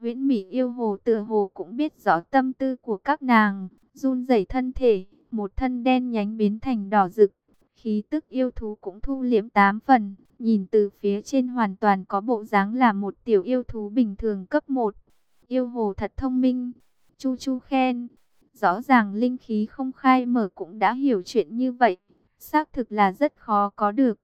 Huyễn Mỹ yêu hồ tựa hồ cũng biết rõ tâm tư của các nàng, run rẩy thân thể, một thân đen nhánh biến thành đỏ rực. Khí tức yêu thú cũng thu liễm tám phần, nhìn từ phía trên hoàn toàn có bộ dáng là một tiểu yêu thú bình thường cấp 1. Yêu hồ thật thông minh, Chu Chu khen. Rõ ràng linh khí không khai mở cũng đã hiểu chuyện như vậy, xác thực là rất khó có được.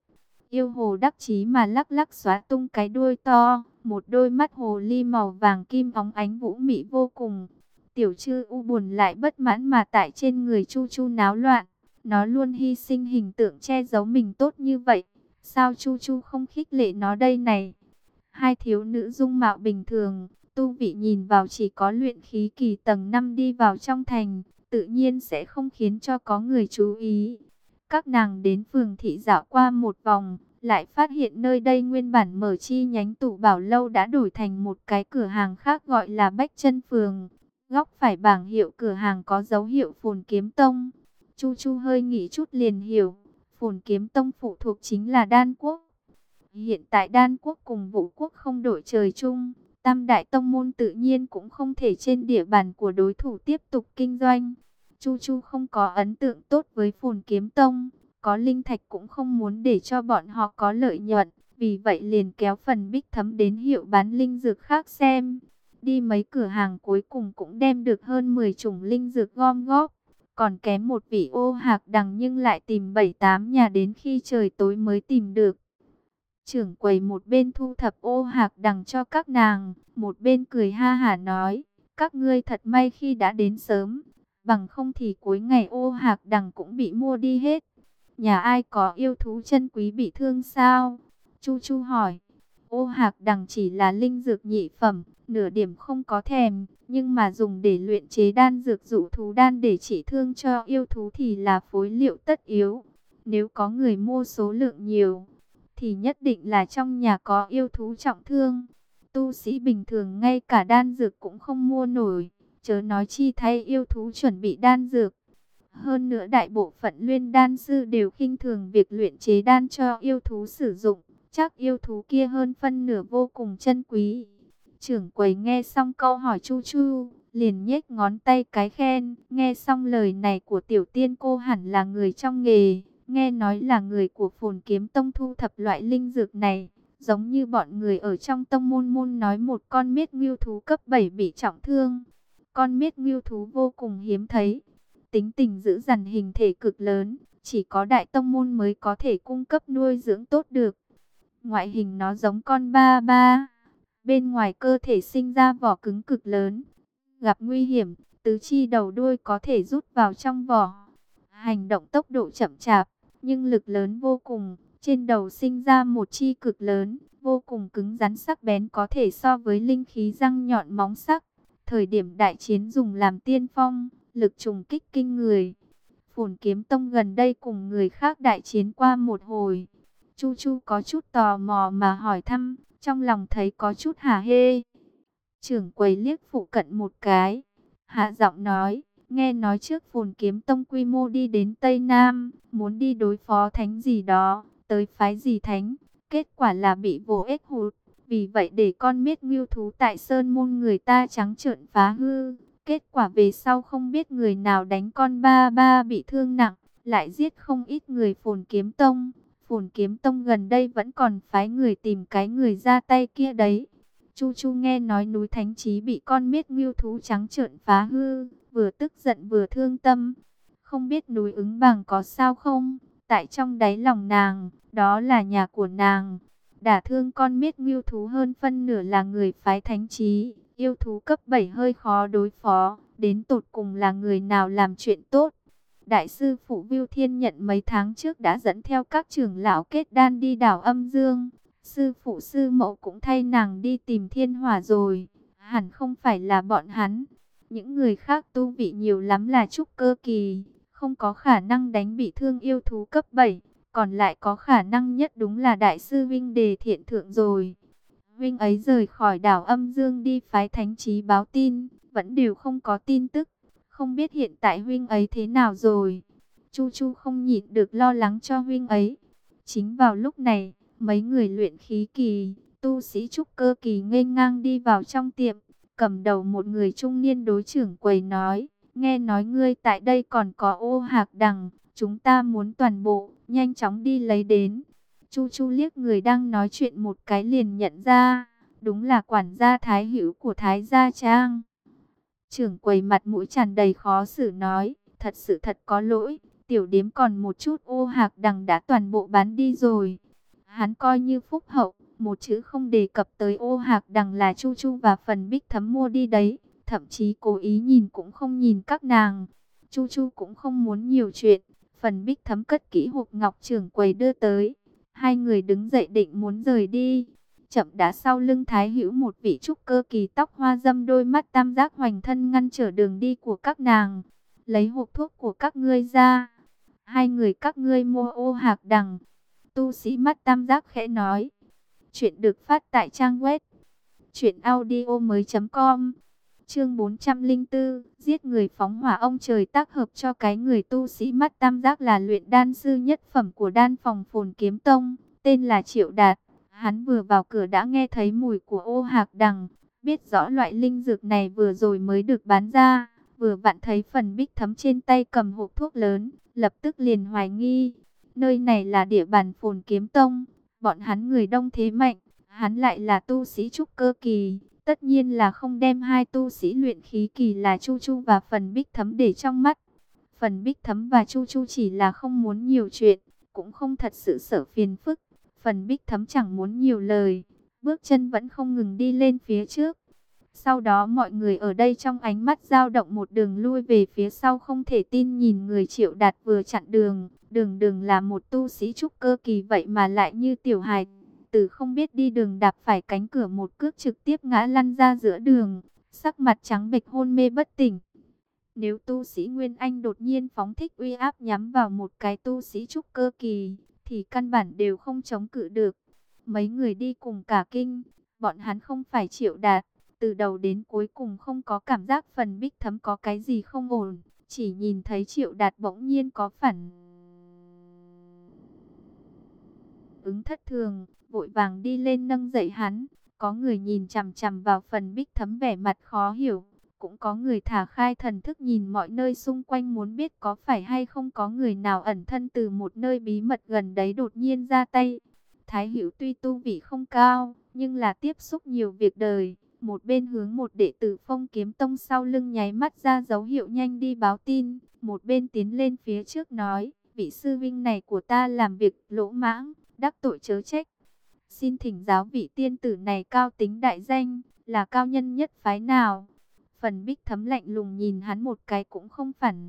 Yêu hồ đắc chí mà lắc lắc xóa tung cái đuôi to, một đôi mắt hồ ly màu vàng kim óng ánh vũ mị vô cùng. Tiểu chư u buồn lại bất mãn mà tại trên người chu chu náo loạn. Nó luôn hy sinh hình tượng che giấu mình tốt như vậy. Sao chu chu không khích lệ nó đây này? Hai thiếu nữ dung mạo bình thường, tu vị nhìn vào chỉ có luyện khí kỳ tầng 5 đi vào trong thành, tự nhiên sẽ không khiến cho có người chú ý. Các nàng đến phường thị dạo qua một vòng, lại phát hiện nơi đây nguyên bản mở chi nhánh tủ bảo lâu đã đổi thành một cái cửa hàng khác gọi là Bách chân Phường. Góc phải bảng hiệu cửa hàng có dấu hiệu phồn kiếm tông. Chu Chu hơi nghĩ chút liền hiểu, phồn kiếm tông phụ thuộc chính là đan quốc. Hiện tại đan quốc cùng vũ quốc không đổi trời chung, tam đại tông môn tự nhiên cũng không thể trên địa bàn của đối thủ tiếp tục kinh doanh. Chu Chu không có ấn tượng tốt với phồn kiếm tông, có linh thạch cũng không muốn để cho bọn họ có lợi nhuận, vì vậy liền kéo phần bích thấm đến hiệu bán linh dược khác xem. Đi mấy cửa hàng cuối cùng cũng đem được hơn 10 chủng linh dược gom góp, còn kém một vị ô hạc đằng nhưng lại tìm 7-8 nhà đến khi trời tối mới tìm được. Trưởng quầy một bên thu thập ô hạc đằng cho các nàng, một bên cười ha hả nói, các ngươi thật may khi đã đến sớm, bằng không thì cuối ngày ô hạc đằng cũng bị mua đi hết. Nhà ai có yêu thú chân quý bị thương sao? Chu Chu hỏi. Ô hạc đằng chỉ là linh dược nhị phẩm, nửa điểm không có thèm, nhưng mà dùng để luyện chế đan dược dụ thú đan để trị thương cho yêu thú thì là phối liệu tất yếu. Nếu có người mua số lượng nhiều, thì nhất định là trong nhà có yêu thú trọng thương. Tu sĩ bình thường ngay cả đan dược cũng không mua nổi, chớ nói chi thay yêu thú chuẩn bị đan dược. Hơn nữa đại bộ phận luyện đan sư đều khinh thường việc luyện chế đan cho yêu thú sử dụng. Chắc yêu thú kia hơn phân nửa vô cùng chân quý. Trưởng quầy nghe xong câu hỏi Chu Chu, liền nhếch ngón tay cái khen. Nghe xong lời này của tiểu tiên cô hẳn là người trong nghề. Nghe nói là người của phồn kiếm tông thu thập loại linh dược này. Giống như bọn người ở trong tông môn môn nói một con miết ngưu thú cấp 7 bị trọng thương. Con miết ngưu thú vô cùng hiếm thấy tính tình giữ dằn hình thể cực lớn, chỉ có đại tông môn mới có thể cung cấp nuôi dưỡng tốt được. Ngoại hình nó giống con ba ba, bên ngoài cơ thể sinh ra vỏ cứng cực lớn, gặp nguy hiểm, tứ chi đầu đuôi có thể rút vào trong vỏ. Hành động tốc độ chậm chạp, nhưng lực lớn vô cùng, trên đầu sinh ra một chi cực lớn, vô cùng cứng rắn sắc bén có thể so với linh khí răng nhọn móng sắc. Thời điểm đại chiến dùng làm tiên phong, lực trùng kích kinh người. Phồn kiếm tông gần đây cùng người khác đại chiến qua một hồi. Chu Chu có chút tò mò mà hỏi thăm, trong lòng thấy có chút hả hê. Trưởng quầy liếc phụ cận một cái, hạ giọng nói, nghe nói trước phồn kiếm tông quy mô đi đến Tây Nam, muốn đi đối phó thánh gì đó, tới phái gì thánh, kết quả là bị vô ích hụt. Vì vậy để con miết ngưu thú tại Sơn Môn người ta trắng trợn phá hư, Kết quả về sau không biết người nào đánh con ba ba bị thương nặng, lại giết không ít người phồn kiếm tông. Phồn kiếm tông gần đây vẫn còn phái người tìm cái người ra tay kia đấy. Chu Chu nghe nói núi Thánh Trí bị con miết ngưu thú trắng trợn phá hư, vừa tức giận vừa thương tâm. Không biết núi ứng bằng có sao không? Tại trong đáy lòng nàng, đó là nhà của nàng. Đả thương con miết ngưu thú hơn phân nửa là người phái Thánh Trí. Yêu thú cấp 7 hơi khó đối phó, đến tột cùng là người nào làm chuyện tốt. Đại sư Phụ Viu Thiên nhận mấy tháng trước đã dẫn theo các trưởng lão kết đan đi đảo âm dương. Sư Phụ Sư Mẫu cũng thay nàng đi tìm thiên Hòa rồi. Hẳn không phải là bọn hắn. Những người khác tu vị nhiều lắm là trúc cơ kỳ. Không có khả năng đánh bị thương yêu thú cấp 7. Còn lại có khả năng nhất đúng là Đại sư Vinh Đề Thiện Thượng rồi. Vinh ấy rời khỏi đảo âm dương đi phái thánh trí báo tin, vẫn đều không có tin tức. Không biết hiện tại huynh ấy thế nào rồi. Chu Chu không nhịn được lo lắng cho huynh ấy. Chính vào lúc này, mấy người luyện khí kỳ, tu sĩ trúc cơ kỳ ngây ngang đi vào trong tiệm. Cầm đầu một người trung niên đối trưởng quầy nói, nghe nói ngươi tại đây còn có ô hạc đằng, chúng ta muốn toàn bộ, nhanh chóng đi lấy đến. Chu Chu liếc người đang nói chuyện một cái liền nhận ra, đúng là quản gia Thái Hữu của Thái Gia Trang. Trưởng quầy mặt mũi tràn đầy khó xử nói, thật sự thật có lỗi, tiểu điếm còn một chút ô hạc đằng đã toàn bộ bán đi rồi. Hắn coi như phúc hậu, một chữ không đề cập tới ô hạc đằng là Chu Chu và phần bích thấm mua đi đấy, thậm chí cố ý nhìn cũng không nhìn các nàng. Chu Chu cũng không muốn nhiều chuyện, phần bích thấm cất kỹ hộp ngọc trưởng quầy đưa tới. Hai người đứng dậy định muốn rời đi. Chậm đã sau lưng Thái Hữu một vị trúc cơ kỳ tóc hoa dâm đôi mắt tam giác hoành thân ngăn trở đường đi của các nàng. Lấy hộp thuốc của các ngươi ra. Hai người các ngươi mua ô hạc đằng. Tu sĩ mắt tam giác khẽ nói. Chuyện được phát tại trang web. Chuyện audio mới.com Chương 404, giết người phóng hỏa ông trời tác hợp cho cái người tu sĩ mắt tam giác là luyện đan sư nhất phẩm của đan phòng phồn kiếm tông, tên là Triệu Đạt. Hắn vừa vào cửa đã nghe thấy mùi của ô hạc đằng, biết rõ loại linh dược này vừa rồi mới được bán ra, vừa vặn thấy phần bích thấm trên tay cầm hộp thuốc lớn, lập tức liền hoài nghi. Nơi này là địa bàn phồn kiếm tông, bọn hắn người đông thế mạnh, hắn lại là tu sĩ trúc cơ kỳ, tất nhiên là không đem hai tu sĩ luyện khí kỳ là Chu Chu và phần bích thấm để trong mắt. Phần bích thấm và Chu Chu chỉ là không muốn nhiều chuyện, cũng không thật sự sợ phiền phức. Phần bích thấm chẳng muốn nhiều lời, bước chân vẫn không ngừng đi lên phía trước. Sau đó mọi người ở đây trong ánh mắt dao động một đường lui về phía sau không thể tin nhìn người triệu đạt vừa chặn đường. Đường đường là một tu sĩ trúc cơ kỳ vậy mà lại như tiểu hài tử không biết đi đường đạp phải cánh cửa một cước trực tiếp ngã lăn ra giữa đường, sắc mặt trắng bệch hôn mê bất tỉnh. Nếu tu sĩ Nguyên Anh đột nhiên phóng thích uy áp nhắm vào một cái tu sĩ trúc cơ kỳ, thì căn bản đều không chống cự được. Mấy người đi cùng cả kinh, bọn hắn không phải triệu đạt, từ đầu đến cuối cùng không có cảm giác phần bích thấm có cái gì không ổn, chỉ nhìn thấy triệu đạt bỗng nhiên có phản ứng thất thường, vội vàng đi lên nâng dậy hắn. Có người nhìn chằm chằm vào phần bích thấm vẻ mặt khó hiểu. Cũng có người thả khai thần thức nhìn mọi nơi xung quanh muốn biết có phải hay không có người nào ẩn thân từ một nơi bí mật gần đấy đột nhiên ra tay. Thái Hữu tuy tu vị không cao, nhưng là tiếp xúc nhiều việc đời. Một bên hướng một đệ tử phong kiếm tông sau lưng nháy mắt ra dấu hiệu nhanh đi báo tin. Một bên tiến lên phía trước nói, vị sư vinh này của ta làm việc lỗ mãng, đắc tội chớ trách. Xin thỉnh giáo vị tiên tử này cao tính đại danh, là cao nhân nhất phái nào? Phần bích thấm lạnh lùng nhìn hắn một cái cũng không phản.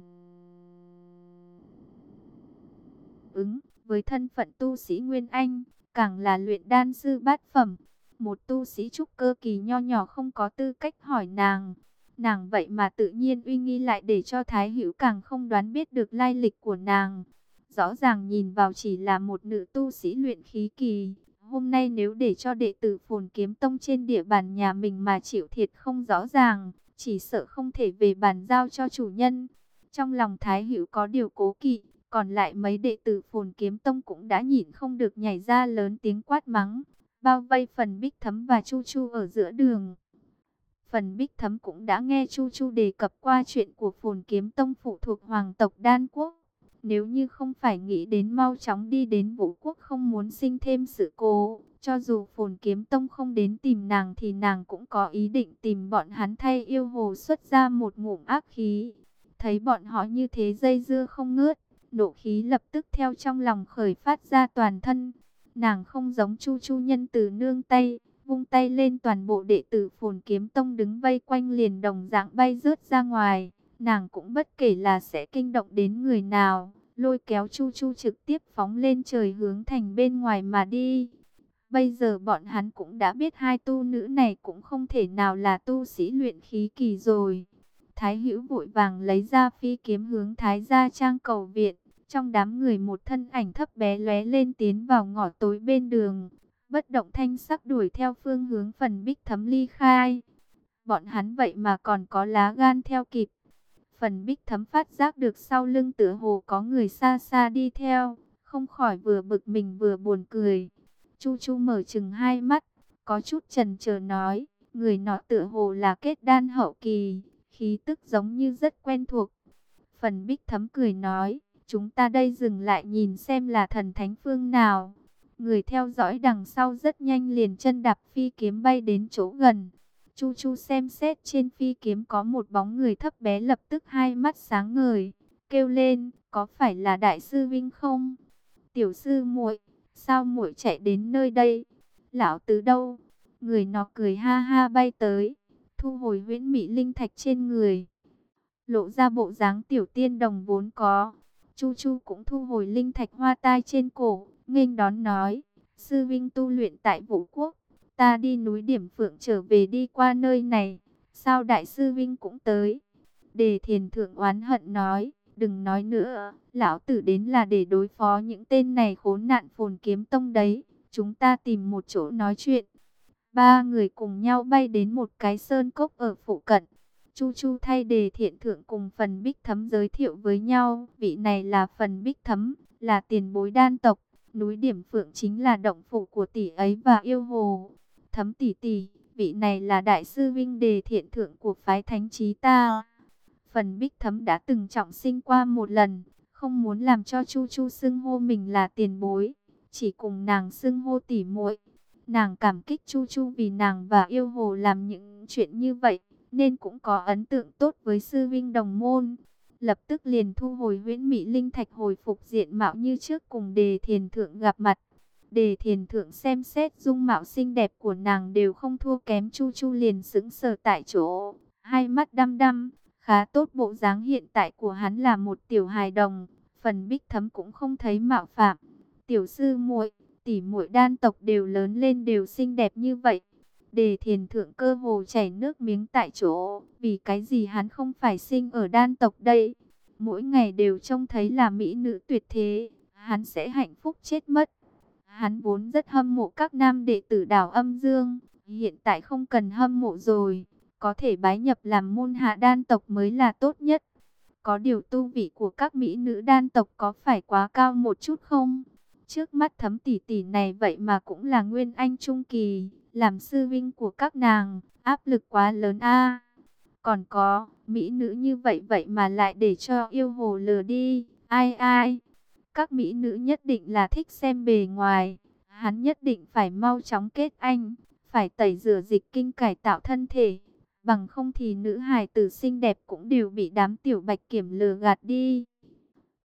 Ứng, với thân phận tu sĩ Nguyên Anh, càng là luyện đan sư bát phẩm. Một tu sĩ trúc cơ kỳ nho nhỏ không có tư cách hỏi nàng. Nàng vậy mà tự nhiên uy nghi lại để cho Thái Hữu càng không đoán biết được lai lịch của nàng. Rõ ràng nhìn vào chỉ là một nữ tu sĩ luyện khí kỳ, Hôm nay nếu để cho đệ tử phồn kiếm tông trên địa bàn nhà mình mà chịu thiệt không rõ ràng, chỉ sợ không thể về bàn giao cho chủ nhân. Trong lòng Thái Hữu có điều cố kỵ, còn lại mấy đệ tử phồn kiếm tông cũng đã nhịn không được nhảy ra lớn tiếng quát mắng, bao vây phần bích thấm và chu chu ở giữa đường. Phần bích thấm cũng đã nghe chu chu đề cập qua chuyện của phồn kiếm tông phụ thuộc hoàng tộc đan quốc. Nếu như không phải nghĩ đến mau chóng đi đến vũ quốc không muốn sinh thêm sự cố, cho dù phồn kiếm tông không đến tìm nàng thì nàng cũng có ý định tìm bọn hắn thay yêu hồ xuất ra một ngụm ác khí. Thấy bọn họ như thế dây dưa không ngớt, nộ khí lập tức theo trong lòng khởi phát ra toàn thân. Nàng không giống chu chu nhân từ nương tay, vung tay lên toàn bộ đệ tử phồn kiếm tông đứng vây quanh liền đồng dạng bay rớt ra ngoài. Nàng cũng bất kể là sẽ kinh động đến người nào, lôi kéo Chu Chu trực tiếp phóng lên trời hướng thành bên ngoài mà đi. Bây giờ bọn hắn cũng đã biết hai tu nữ này cũng không thể nào là tu sĩ luyện khí kỳ rồi. Thái Hữu vội vàng lấy ra phi kiếm hướng Thái gia trang cầu viện. Trong đám người một thân ảnh thấp bé lóe lên tiến vào ngõ tối bên đường. Bất động thanh sắc đuổi theo phương hướng phần bích thấm ly khai. Bọn hắn vậy mà còn có lá gan theo kịp. Phần bích thấm phát giác được sau lưng tựa hồ có người xa xa đi theo, không khỏi vừa bực mình vừa buồn cười. Chu Chu mở chừng hai mắt, có chút trần chờ nói, Người nọ tựa hồ là kết đan hậu kỳ, khí tức giống như rất quen thuộc. Phần bích thấm cười nói, chúng ta đây dừng lại nhìn xem là thần thánh phương nào. Người theo dõi đằng sau rất nhanh liền chân đạp phi kiếm bay đến chỗ gần. Chu Chu xem xét trên phi kiếm có một bóng người thấp bé lập tức hai mắt sáng ngời, kêu lên, có phải là đại sư Vinh không? Tiểu sư muội, sao muội chạy đến nơi đây? Lão tứ đâu? Người nó cười ha ha bay tới, thu hồi huyễn mỹ linh thạch trên người. Lộ ra bộ dáng tiểu tiên đồng vốn có. Chu Chu cũng thu hồi linh thạch hoa tai trên cổ, nghênh đón nói, sư vinh tu luyện tại vũ quốc, ta đi núi điểm phượng trở về đi qua nơi này, sao đại sư vinh cũng tới. Đề thiền thượng oán hận nói, đừng nói nữa, lão tử đến là để đối phó những tên này khốn nạn phồn kiếm tông đấy, chúng ta tìm một chỗ nói chuyện. Ba người cùng nhau bay đến một cái sơn cốc ở phụ cận. Chu Chu thay đề thiện thượng cùng phần bích thấm giới thiệu với nhau. Vị này là phần bích thấm, là tiền bối đan tộc. Núi Điểm Phượng chính là động phủ của tỷ ấy và yêu hồ. Thấm tỷ tỷ, vị này là đại sư vinh đề thiện thượng của phái thánh trí ta. Phần bích thấm đã từng trọng sinh qua một lần, không muốn làm cho Chu Chu xưng hô mình là tiền bối, chỉ cùng nàng xưng hô tỷ muội. Nàng cảm kích Chu Chu vì nàng và yêu hồ làm những chuyện như vậy, nên cũng có ấn tượng tốt với sư vinh đồng môn. Lập tức liền thu hồi huyễn mỹ linh thạch hồi phục diện mạo như trước cùng đề thiền thượng gặp mặt. Đề thiền thượng xem xét dung mạo xinh đẹp của nàng đều không thua kém Chu Chu liền sững sờ tại chỗ, hai mắt đăm đăm, khá tốt bộ dáng hiện tại của hắn là một tiểu hài đồng, phần bích thấm cũng không thấy mạo phạm. Tiểu sư muội, tỷ muội đan tộc đều lớn lên đều xinh đẹp như vậy. Đề thiền thượng cơ hồ chảy nước miếng tại chỗ, vì cái gì hắn không phải sinh ở đan tộc đây. Mỗi ngày đều trông thấy là mỹ nữ tuyệt thế, hắn sẽ hạnh phúc chết mất. Hắn vốn rất hâm mộ các nam đệ tử đảo âm dương, hiện tại không cần hâm mộ rồi, có thể bái nhập làm môn hạ đan tộc mới là tốt nhất. Có điều tu vị của các mỹ nữ đan tộc có phải quá cao một chút không? Trước mắt thấm tỷ tỷ này vậy mà cũng là nguyên anh trung kỳ, làm sư vinh của các nàng, áp lực quá lớn a. Còn có, mỹ nữ như vậy vậy mà lại để cho yêu hồ lừa đi, ai ai. Các mỹ nữ nhất định là thích xem bề ngoài, hắn nhất định phải mau chóng kết anh, phải tẩy rửa dịch kinh cải tạo thân thể. Bằng không thì nữ hài tử xinh đẹp cũng đều bị đám tiểu bạch kiểm lừa gạt đi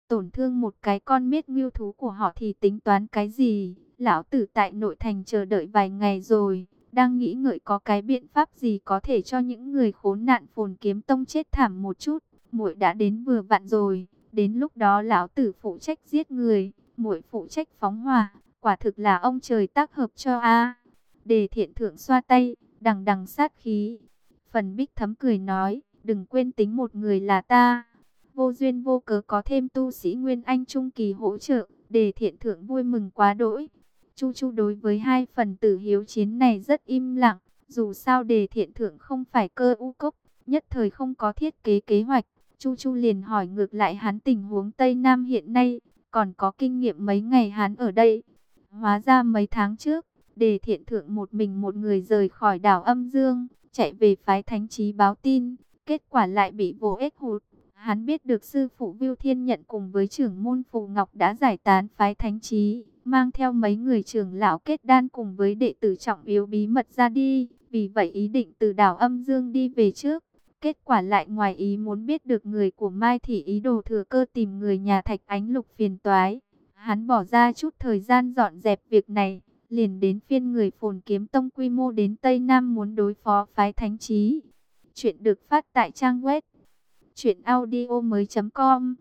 tổn thương một cái con miết ngưu thú của họ thì tính toán cái gì? Lão tử tại nội thành chờ đợi vài ngày rồi, đang nghĩ ngợi có cái biện pháp gì có thể cho những người khốn nạn phồn kiếm tông chết thảm một chút. Muội đã đến vừa vặn rồi, đến lúc đó lão tử phụ trách giết người, muội phụ trách phóng hỏa, quả thực là ông trời tác hợp cho a. Đề thiện thượng xoa tay, đằng đằng sát khí. Phần bích thấm cười nói, đừng quên tính một người là ta vô duyên vô cớ có thêm tu sĩ Nguyên Anh Trung Kỳ hỗ trợ, Đề thiện thượng vui mừng quá đỗi. Chu Chu đối với hai phần tử hiếu chiến này rất im lặng, dù sao đề thiện thượng không phải cơ u cốc, nhất thời không có thiết kế kế hoạch. Chu Chu liền hỏi ngược lại hắn tình huống Tây Nam hiện nay, còn có kinh nghiệm mấy ngày hắn ở đây. Hóa ra mấy tháng trước, đề thiện thượng một mình một người rời khỏi đảo âm dương, chạy về phái thánh trí báo tin, kết quả lại bị vô ích hụt. Hắn biết được sư phụ Viu Thiên Nhận cùng với trưởng môn Phù Ngọc đã giải tán phái thánh trí, mang theo mấy người trưởng lão kết đan cùng với đệ tử trọng yếu bí mật ra đi, vì vậy ý định từ đảo âm dương đi về trước. Kết quả lại ngoài ý muốn biết được người của Mai Thị ý đồ thừa cơ tìm người nhà Thạch Ánh Lục phiền toái. Hắn bỏ ra chút thời gian dọn dẹp việc này, liền đến phiên người phồn kiếm tông quy mô đến Tây Nam muốn đối phó phái thánh trí. Chuyện được phát tại trang web Chuyện audio mới com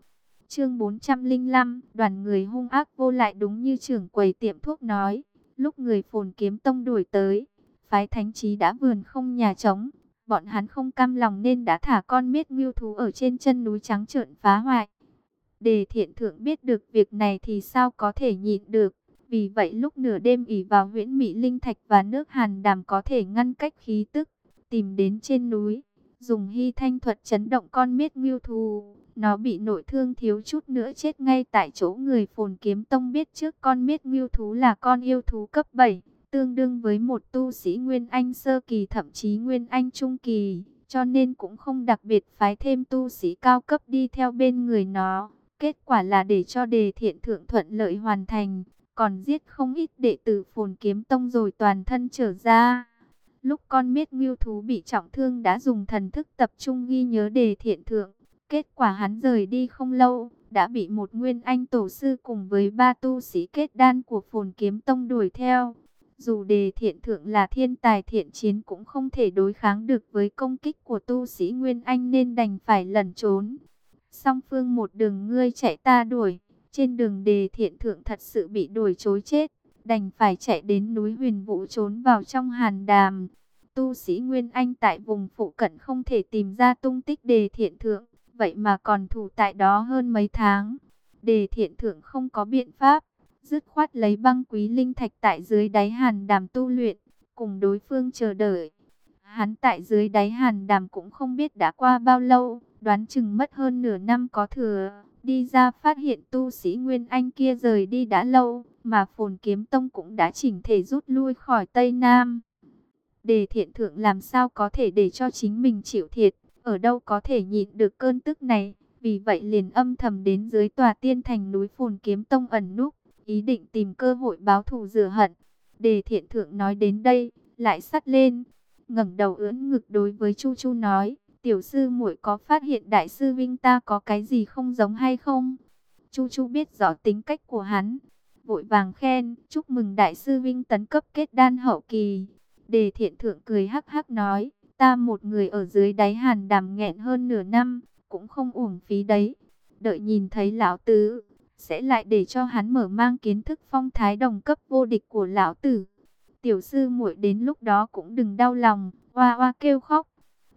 Chương 405 Đoàn người hung ác vô lại đúng như trưởng quầy tiệm thuốc nói Lúc người phồn kiếm tông đuổi tới Phái thánh trí đã vườn không nhà trống Bọn hắn không cam lòng nên đã thả con miết ngưu thú ở trên chân núi trắng trợn phá hoại. Đề thiện thượng biết được việc này thì sao có thể nhịn được? Vì vậy lúc nửa đêm ỉ vào huyễn mỹ linh thạch và nước hàn đàm có thể ngăn cách khí tức Tìm đến trên núi. Dùng hy thanh thuật chấn động con miết ngưu thú, Nó bị nội thương thiếu chút nữa chết ngay tại chỗ người phồn kiếm tông biết trước con miết ngưu thú là con yêu thú cấp 7 tương đương với một tu sĩ Nguyên Anh sơ kỳ thậm chí Nguyên Anh trung kỳ, cho nên cũng không đặc biệt phái thêm tu sĩ cao cấp đi theo bên người nó. Kết quả là để cho đề thiện thượng thuận lợi hoàn thành, còn giết không ít đệ tử phồn kiếm tông rồi toàn thân trở ra. Lúc con miết ngưu thú bị trọng thương đã dùng thần thức tập trung ghi nhớ đề thiện thượng. Kết quả hắn rời đi không lâu, đã bị một nguyên anh tổ sư cùng với ba tu sĩ kết đan của phồn kiếm tông đuổi theo. Dù đề thiện thượng là thiên tài thiện chiến cũng không thể đối kháng được với công kích của tu sĩ Nguyên Anh nên đành phải lẩn trốn. Song phương một đường ngươi chạy ta đuổi, trên đường đề thiện thượng thật sự bị đuổi chối chết, đành phải chạy đến núi huyền vũ trốn vào trong hàn đàm. Tu sĩ Nguyên Anh tại vùng phụ cận không thể tìm ra tung tích đề thiện thượng, vậy mà còn thủ tại đó hơn mấy tháng. Đề thiện thượng không có biện pháp, dứt khoát lấy băng quý linh thạch tại dưới đáy hàn đàm tu luyện, cùng đối phương chờ đợi. Hắn tại dưới đáy hàn đàm cũng không biết đã qua bao lâu, đoán chừng mất hơn nửa năm có thừa. Đi ra phát hiện tu sĩ Nguyên Anh kia rời đi đã lâu, mà phồn kiếm tông cũng đã chỉnh thể rút lui khỏi Tây Nam. Đề thiện thượng làm sao có thể để cho chính mình chịu thiệt, ở đâu có thể nhịn được cơn tức này, vì vậy liền âm thầm đến dưới tòa tiên thành núi phồn kiếm tông ẩn núp, ý định tìm cơ hội báo thù rửa hận. Đề thiện thượng nói đến đây, lại sắt lên, ngẩng đầu ưỡn ngực đối với Chu Chu nói, tiểu sư muội có phát hiện đại sư Vinh ta có cái gì không giống hay không? Chu Chu biết rõ tính cách của hắn, vội vàng khen, chúc mừng đại sư Vinh tấn cấp kết đan hậu kỳ. Đề thiện thượng cười hắc hắc nói, ta một người ở dưới đáy hàn đàm nghẹn hơn nửa năm, cũng không uổng phí đấy. Đợi nhìn thấy lão tứ, sẽ lại để cho hắn mở mang kiến thức phong thái đồng cấp vô địch của lão tử. Tiểu sư muội đến lúc đó cũng đừng đau lòng, hoa hoa kêu khóc.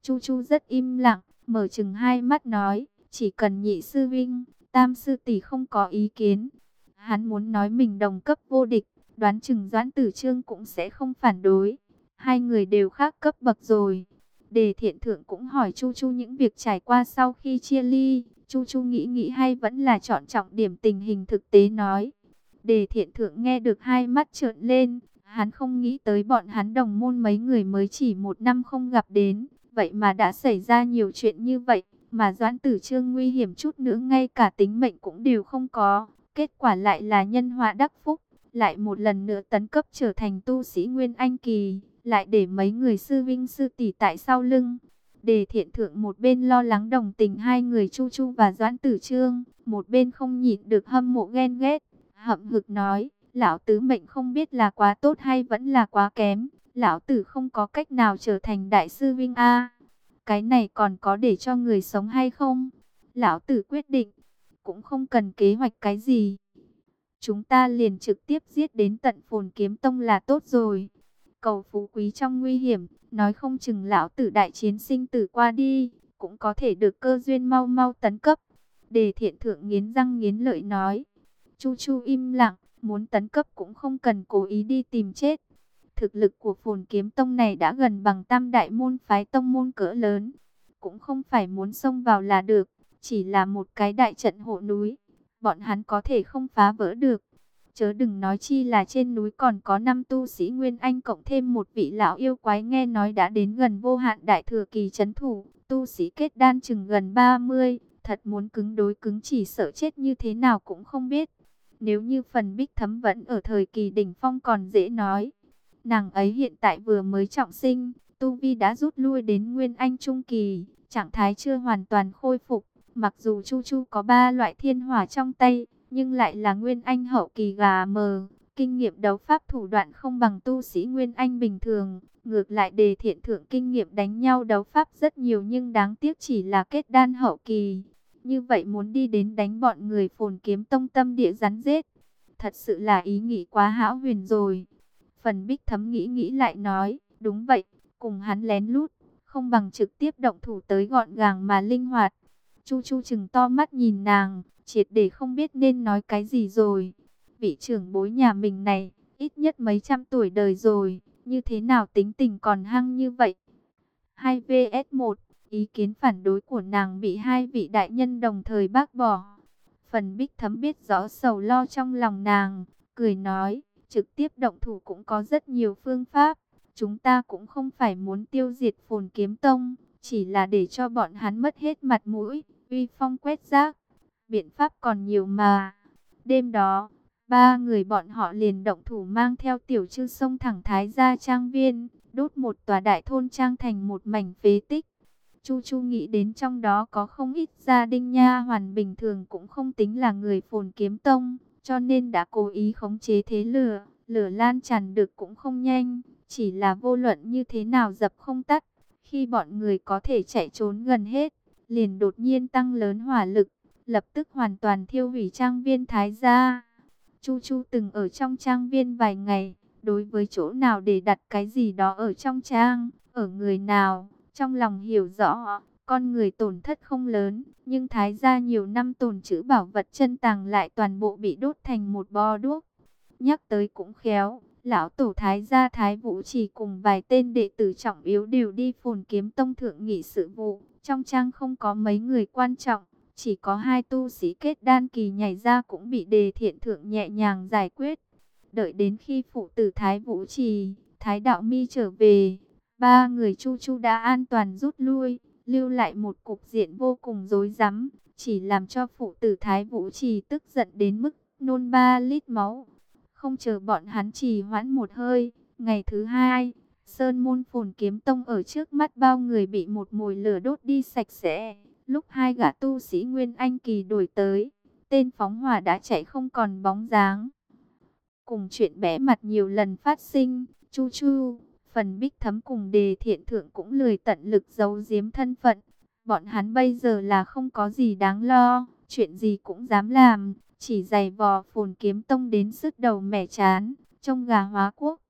Chu Chu rất im lặng, mở chừng hai mắt nói, chỉ cần nhị sư vinh, tam sư tỷ không có ý kiến. Hắn muốn nói mình đồng cấp vô địch, đoán chừng doãn tử trương cũng sẽ không phản đối. Hai người đều khác cấp bậc rồi. Đề thiện thượng cũng hỏi Chu Chu những việc trải qua sau khi chia ly. Chu Chu nghĩ nghĩ hay vẫn là chọn trọng điểm tình hình thực tế nói. Đề thiện thượng nghe được hai mắt trợn lên. Hắn không nghĩ tới bọn hắn đồng môn mấy người mới chỉ một năm không gặp đến. Vậy mà đã xảy ra nhiều chuyện như vậy. Mà Doãn Tử Trương nguy hiểm chút nữa ngay cả tính mệnh cũng đều không có. Kết quả lại là nhân họa đắc phúc. Lại một lần nữa tấn cấp trở thành tu sĩ Nguyên Anh Kỳ. Lại để mấy người sư vinh sư tỷ tại sau lưng. Đề thiện thượng một bên lo lắng đồng tình hai người Chu Chu và Doãn Tử Trương. Một bên không nhịn được hâm mộ ghen ghét. Hậm hực nói, lão tứ mệnh không biết là quá tốt hay vẫn là quá kém. Lão tử không có cách nào trở thành đại sư Vinh A. Cái này còn có để cho người sống hay không? Lão tử quyết định. Cũng không cần kế hoạch cái gì. Chúng ta liền trực tiếp giết đến tận phồn kiếm tông là tốt rồi. Cầu phú quý trong nguy hiểm. Nói không chừng lão tử đại chiến sinh tử qua đi. Cũng có thể được cơ duyên mau mau tấn cấp. Đề thiện thượng nghiến răng nghiến lợi nói. Chu chu im lặng. Muốn tấn cấp cũng không cần cố ý đi tìm chết. Thực lực của phồn kiếm tông này đã gần bằng tam đại môn phái tông môn cỡ lớn. Cũng không phải muốn xông vào là được, chỉ là một cái đại trận hộ núi. Bọn hắn có thể không phá vỡ được. Chớ đừng nói chi là trên núi còn có năm tu sĩ Nguyên Anh cộng thêm một vị lão yêu quái nghe nói đã đến gần vô hạn đại thừa kỳ chấn thủ. Tu sĩ kết đan chừng gần 30, thật muốn cứng đối cứng chỉ sợ chết như thế nào cũng không biết. Nếu như phần bích thấm vẫn ở thời kỳ đỉnh phong còn dễ nói. Nàng ấy hiện tại vừa mới trọng sinh, Tu Vi đã rút lui đến Nguyên Anh Trung Kỳ, trạng thái chưa hoàn toàn khôi phục. Mặc dù Chu Chu có ba loại thiên hỏa trong tay, nhưng lại là Nguyên Anh hậu kỳ gà mờ. Kinh nghiệm đấu pháp thủ đoạn không bằng tu sĩ Nguyên Anh bình thường. Ngược lại đề thiện thượng kinh nghiệm đánh nhau đấu pháp rất nhiều nhưng đáng tiếc chỉ là kết đan hậu kỳ. Như vậy muốn đi đến đánh bọn người phồn kiếm tông tâm địa rắn rết. Thật sự là ý nghĩ quá hão huyền rồi. Phần bích thấm nghĩ nghĩ lại nói, đúng vậy, cùng hắn lén lút, không bằng trực tiếp động thủ tới gọn gàng mà linh hoạt. Chu Chu chừng to mắt nhìn nàng, triệt để không biết nên nói cái gì rồi. Vị trưởng bối nhà mình này, ít nhất mấy trăm tuổi đời rồi, như thế nào tính tình còn hăng như vậy? 2 vs 1, ý kiến phản đối của nàng bị hai vị đại nhân đồng thời bác bỏ. Phần bích thấm biết rõ sầu lo trong lòng nàng, cười nói, trực tiếp động thủ cũng có rất nhiều phương pháp. Chúng ta cũng không phải muốn tiêu diệt phồn kiếm tông, chỉ là để cho bọn hắn mất hết mặt mũi, uy phong quét rác. Biện pháp còn nhiều mà. Đêm đó, ba người bọn họ liền động thủ mang theo tiểu chư sông thẳng thái ra trang viên, đốt một tòa đại thôn trang thành một mảnh phế tích. Chu Chu nghĩ đến trong đó có không ít gia đình nha hoàn bình thường cũng không tính là người phồn kiếm tông, cho nên đã cố ý khống chế thế lửa, lửa lan tràn được cũng không nhanh, chỉ là vô luận như thế nào dập không tắt. Khi bọn người có thể chạy trốn gần hết, liền đột nhiên tăng lớn hỏa lực, lập tức hoàn toàn thiêu hủy trang viên Thái Gia. Chu Chu từng ở trong trang viên vài ngày, đối với chỗ nào để đặt cái gì đó ở trong trang, ở người nào, trong lòng hiểu rõ, con người tổn thất không lớn, nhưng Thái Gia nhiều năm tồn trữ bảo vật chân tàng lại toàn bộ bị đốt thành một bo đuốc. Nhắc tới cũng khéo, lão tổ Thái Gia Thái Vũ chỉ cùng vài tên đệ tử trọng yếu đều đi phồn kiếm tông thượng nghị sự vụ, trong trang không có mấy người quan trọng. Chỉ có hai tu sĩ kết đan kỳ nhảy ra cũng bị đề thiện thượng nhẹ nhàng giải quyết. Đợi đến khi phụ tử Thái Vũ Trì, Thái Đạo Mi trở về, ba người Chu Chu đã an toàn rút lui, lưu lại một cục diện vô cùng rối rắm, chỉ làm cho phụ tử Thái Vũ Trì tức giận đến mức nôn ba lít máu. Không chờ bọn hắn trì hoãn một hơi, ngày thứ hai, Sơn Môn Phồn Kiếm Tông ở trước mắt bao người bị một mùi lửa đốt đi sạch sẽ. Lúc hai gã tu sĩ Nguyên Anh Kỳ đuổi tới, tên phóng hỏa đã chạy không còn bóng dáng. Cùng chuyện bé mặt nhiều lần phát sinh, chu chu, phần bích thấm cùng đề thiện thượng cũng lười tận lực giấu giếm thân phận. Bọn hắn bây giờ là không có gì đáng lo, chuyện gì cũng dám làm, chỉ giày vò phồn kiếm tông đến sứt đầu mẻ chán, trong gà hóa quốc.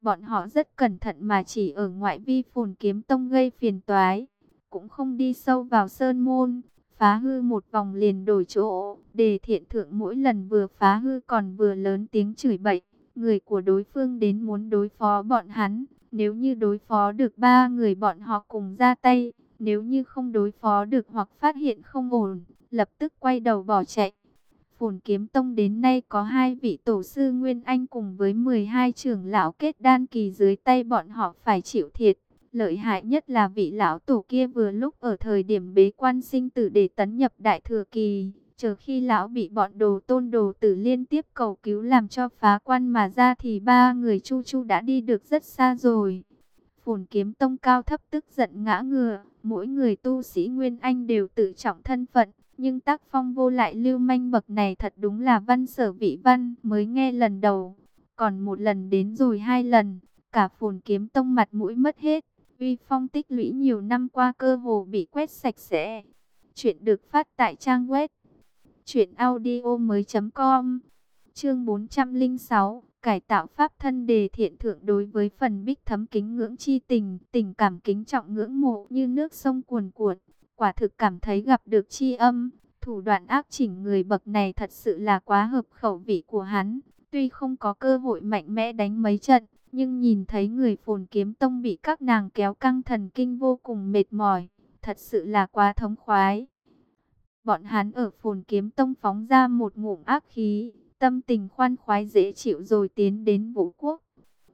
Bọn họ rất cẩn thận mà chỉ ở ngoại vi phồn kiếm tông gây phiền toái cũng không đi sâu vào sơn môn, phá hư một vòng liền đổi chỗ. để thiện thượng mỗi lần vừa phá hư còn vừa lớn tiếng chửi bậy, người của đối phương đến muốn đối phó bọn hắn. Nếu như đối phó được ba người bọn họ cùng ra tay, nếu như không đối phó được hoặc phát hiện không ổn, lập tức quay đầu bỏ chạy. Phồn Kiếm Tông đến nay có hai vị tổ sư Nguyên Anh cùng với 12 trưởng lão kết đan kỳ dưới tay bọn họ phải chịu thiệt. Lợi hại nhất là vị lão tổ kia vừa lúc ở thời điểm bế quan sinh tử để tấn nhập đại thừa kỳ. Chờ khi lão bị bọn đồ tôn đồ tử liên tiếp cầu cứu làm cho phá quan mà ra thì ba người chu chu đã đi được rất xa rồi. Phồn kiếm tông cao thấp tức giận ngã ngựa, mỗi người tu sĩ Nguyên Anh đều tự trọng thân phận. Nhưng tác phong vô lại lưu manh bậc này thật đúng là văn sở vị văn mới nghe lần đầu. Còn một lần đến rồi hai lần, cả phồn kiếm tông mặt mũi mất hết uy phong tích lũy nhiều năm qua cơ hồ bị quét sạch sẽ. Chuyện được phát tại trang web truyệnaudiomoi.com. Chương 406, cải tạo pháp thân đề thiện thượng đối với phần bích thấm kính ngưỡng chi tình, tình cảm kính trọng ngưỡng mộ như nước sông cuồn cuộn, quả thực cảm thấy gặp được chi âm, thủ đoạn ác chỉnh người bậc này thật sự là quá hợp khẩu vị của hắn, tuy không có cơ hội mạnh mẽ đánh mấy trận, nhưng nhìn thấy người phồn kiếm tông bị các nàng kéo căng thần kinh vô cùng mệt mỏi, thật sự là quá thống khoái. Bọn hắn ở phồn kiếm tông phóng ra một ngụm ác khí, tâm tình khoan khoái dễ chịu rồi tiến đến vũ quốc.